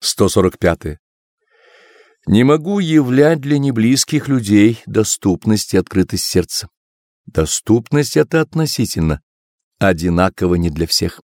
145. Не могу являть для неблизких людей доступность и открытость сердца. Доступность это относительно, одинаково не для всех.